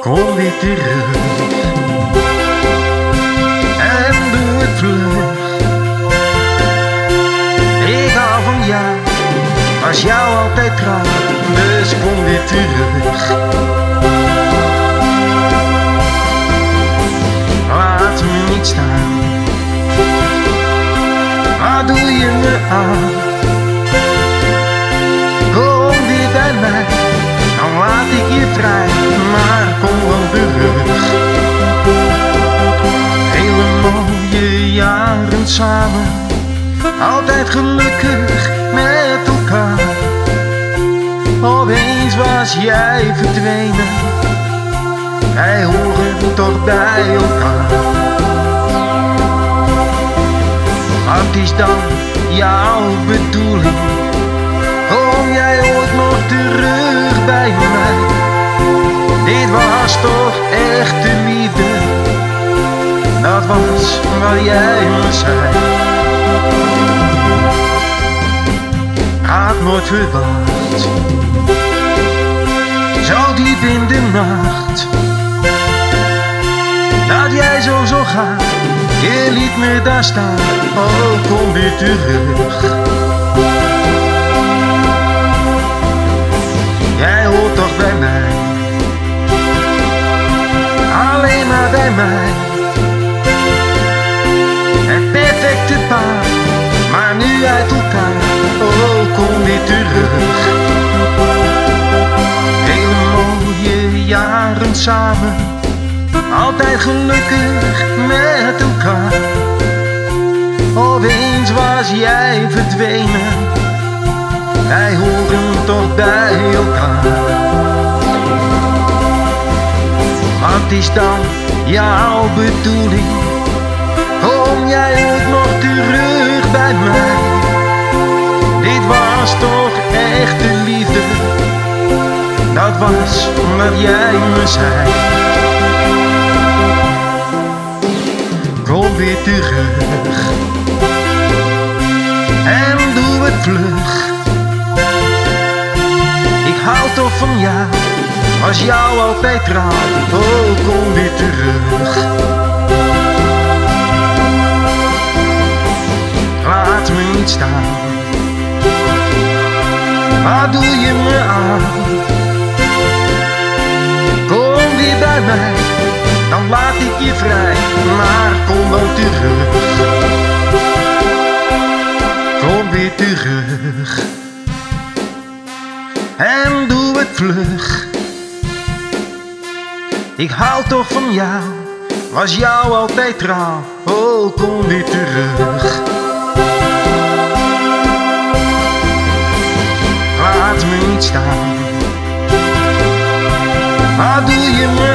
Kom weer terug en doe het vlug. Ik hou van jou, was jou altijd trouw, dus kom weer terug. Laat me niet staan, wat doe je me aan? Altijd gelukkig met elkaar. Opeens was jij verdwenen, wij horen toch bij elkaar. Wat is dan jouw bedoeling? Kom jij ooit nog terug was wat jij me zei. Had nooit verwacht, zo diep in de nacht, dat jij zo zou gaan. Je liet me daar staan, oh kom weer terug. Jij hoort toch bij mij, alleen maar bij mij. Samen, altijd gelukkig met elkaar. Opeens was jij verdwenen, wij horen toch bij elkaar. Wat is dan jouw bedoeling? Kom jij ooit nog terug bij mij? Dit was toch echte liefde? Dat was wat jij me zei. Kom weer terug en doe het vlug. Ik hou toch van jou, was jou altijd trouw. Oh, kom weer terug. Laat me niet staan. Wat doe je me aan? dan laat ik je vrij, maar kom dan terug. Kom weer terug. En doe het vlug. Ik haal toch van jou, was jou altijd trouw. Oh, kom weer terug. Laat me niet staan. wat doe je me?